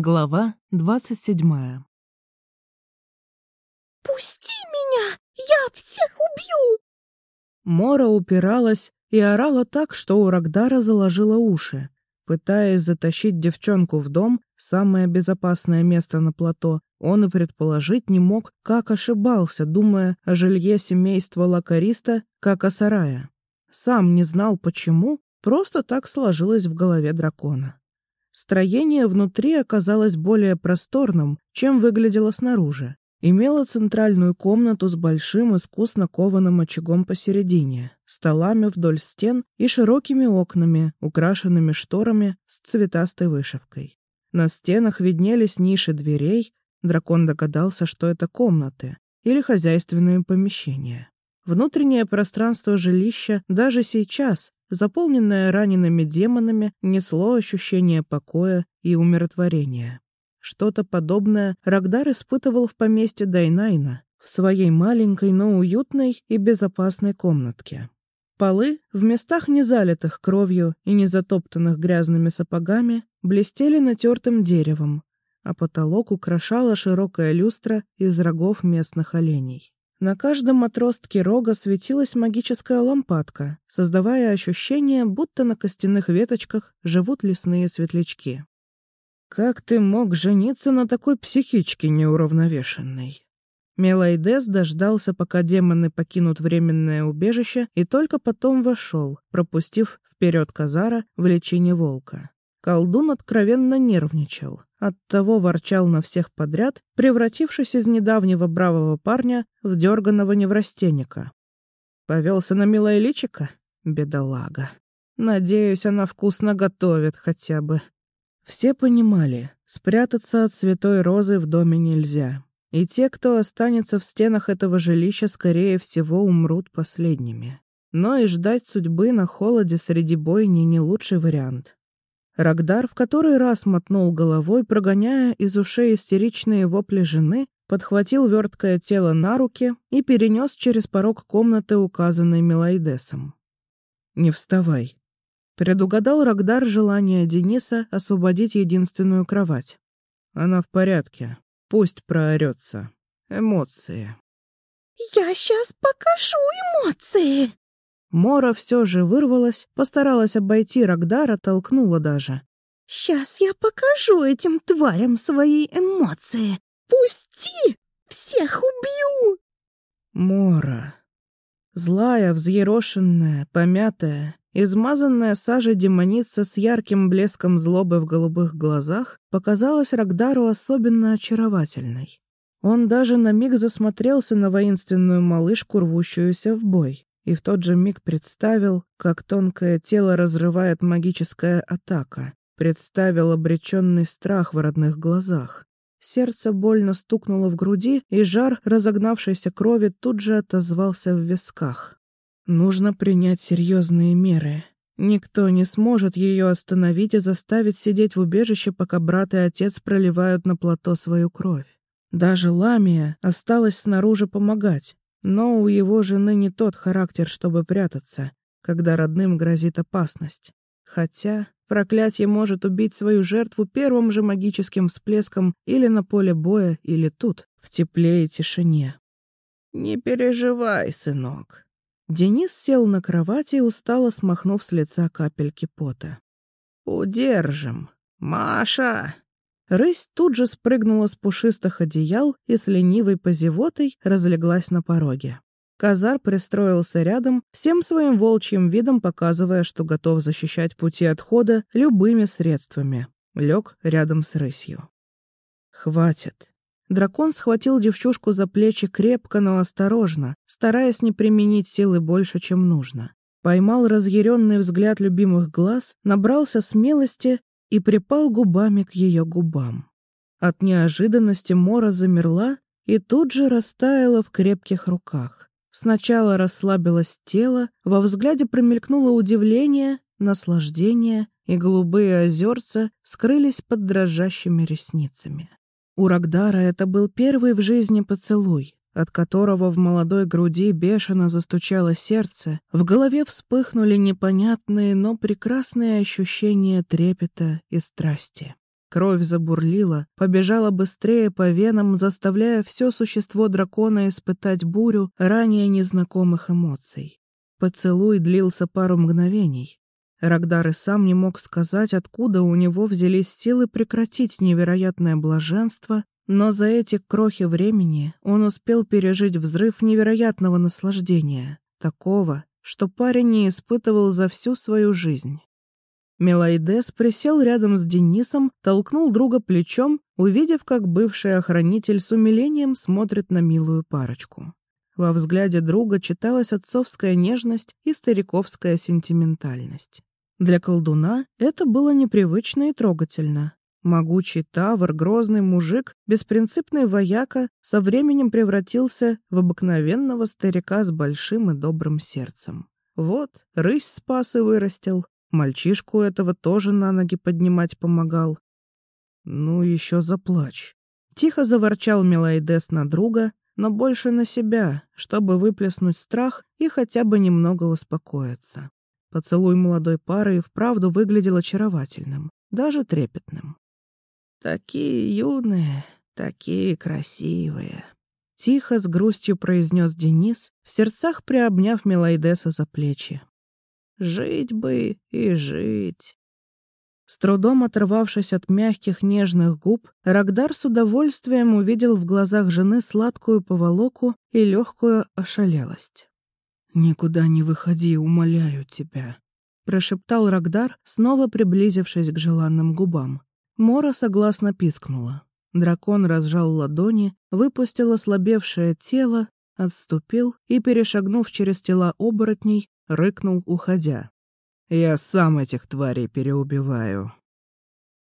Глава двадцать седьмая «Пусти меня! Я всех убью!» Мора упиралась и орала так, что у Рагдара заложила уши. Пытаясь затащить девчонку в дом, самое безопасное место на плато, он и предположить не мог, как ошибался, думая о жилье семейства Лакариста, как о сарае. Сам не знал почему, просто так сложилось в голове дракона. Строение внутри оказалось более просторным, чем выглядело снаружи. Имело центральную комнату с большим искусно кованым очагом посередине, столами вдоль стен и широкими окнами, украшенными шторами с цветастой вышивкой. На стенах виднелись ниши дверей, дракон догадался, что это комнаты или хозяйственные помещения. Внутреннее пространство жилища даже сейчас, заполненное ранеными демонами, несло ощущение покоя и умиротворения. Что-то подобное Рагдар испытывал в поместье Дайнайна, в своей маленькой, но уютной и безопасной комнатке. Полы, в местах не залитых кровью и не затоптанных грязными сапогами, блестели натертым деревом, а потолок украшала широкая люстра из рогов местных оленей. На каждом отростке рога светилась магическая лампадка, создавая ощущение, будто на костяных веточках живут лесные светлячки. «Как ты мог жениться на такой психичке неуравновешенной?» Мелайдес дождался, пока демоны покинут временное убежище, и только потом вошел, пропустив вперед Казара в лечение волка. Колдун откровенно нервничал. Оттого ворчал на всех подряд, превратившись из недавнего бравого парня в дерганого неврастенника. Повелся на милое личико? Бедолага. Надеюсь, она вкусно готовит хотя бы. Все понимали, спрятаться от святой розы в доме нельзя. И те, кто останется в стенах этого жилища, скорее всего, умрут последними. Но и ждать судьбы на холоде среди бойни не лучший вариант. Рагдар в который раз мотнул головой, прогоняя из ушей истеричные вопли жены, подхватил верткое тело на руки и перенес через порог комнаты, указанной Мелайдесом. «Не вставай», — предугадал Рагдар желание Дениса освободить единственную кровать. «Она в порядке. Пусть проорется. Эмоции». «Я сейчас покажу эмоции!» Мора все же вырвалась, постаралась обойти Рагдара, толкнула даже. «Сейчас я покажу этим тварям свои эмоции! Пусти! Всех убью!» Мора. Злая, взъерошенная, помятая, измазанная сажей демоница с ярким блеском злобы в голубых глазах показалась Рагдару особенно очаровательной. Он даже на миг засмотрелся на воинственную малышку, рвущуюся в бой и в тот же миг представил, как тонкое тело разрывает магическая атака, представил обреченный страх в родных глазах. Сердце больно стукнуло в груди, и жар разогнавшейся крови тут же отозвался в висках. Нужно принять серьезные меры. Никто не сможет ее остановить и заставить сидеть в убежище, пока брат и отец проливают на плато свою кровь. Даже Ламия осталась снаружи помогать. Но у его жены не тот характер, чтобы прятаться, когда родным грозит опасность. Хотя проклятие может убить свою жертву первым же магическим всплеском или на поле боя, или тут, в тепле и тишине. «Не переживай, сынок». Денис сел на кровати, устало смахнув с лица капельки пота. «Удержим. Маша!» Рысь тут же спрыгнула с пушистых одеял и с ленивой позевотой разлеглась на пороге. Казар пристроился рядом, всем своим волчьим видом показывая, что готов защищать пути отхода любыми средствами. Лег рядом с рысью. «Хватит». Дракон схватил девчушку за плечи крепко, но осторожно, стараясь не применить силы больше, чем нужно. Поймал разъяренный взгляд любимых глаз, набрался смелости и припал губами к ее губам. От неожиданности Мора замерла и тут же растаяла в крепких руках. Сначала расслабилось тело, во взгляде промелькнуло удивление, наслаждение, и голубые озерца скрылись под дрожащими ресницами. У Рагдара это был первый в жизни поцелуй, от которого в молодой груди бешено застучало сердце, в голове вспыхнули непонятные, но прекрасные ощущения трепета и страсти. Кровь забурлила, побежала быстрее по венам, заставляя все существо дракона испытать бурю ранее незнакомых эмоций. Поцелуй длился пару мгновений. Рагдар и сам не мог сказать, откуда у него взялись силы прекратить невероятное блаженство, но за эти крохи времени он успел пережить взрыв невероятного наслаждения, такого, что парень не испытывал за всю свою жизнь. Мелайдес присел рядом с Денисом, толкнул друга плечом, увидев, как бывший охранитель с умилением смотрит на милую парочку. Во взгляде друга читалась отцовская нежность и стариковская сентиментальность. Для колдуна это было непривычно и трогательно. Могучий тавр, грозный мужик, беспринципный вояка со временем превратился в обыкновенного старика с большим и добрым сердцем. Вот, рысь спас и вырастил, Мальчишку этого тоже на ноги поднимать помогал. Ну, еще заплачь. Тихо заворчал Мелайдес на друга, но больше на себя, чтобы выплеснуть страх и хотя бы немного успокоиться. Поцелуй молодой пары и вправду выглядел очаровательным, даже трепетным. «Такие юные, такие красивые», — тихо с грустью произнес Денис, в сердцах приобняв Мелайдеса за плечи. Жить бы и жить. С трудом оторвавшись от мягких нежных губ, Рагдар с удовольствием увидел в глазах жены сладкую поволоку и легкую ошалелость. «Никуда не выходи, умоляю тебя», — прошептал Рагдар, снова приблизившись к желанным губам. Мора согласно пискнула. Дракон разжал ладони, выпустил ослабевшее тело, отступил и, перешагнув через тела оборотней, рыкнул, уходя. «Я сам этих тварей переубиваю».